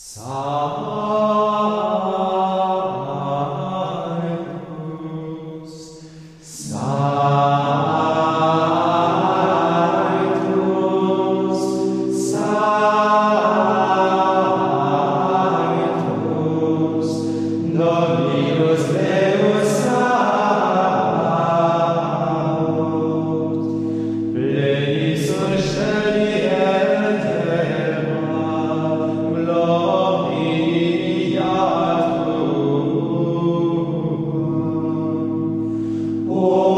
Sarvus, Sarvus. Amen.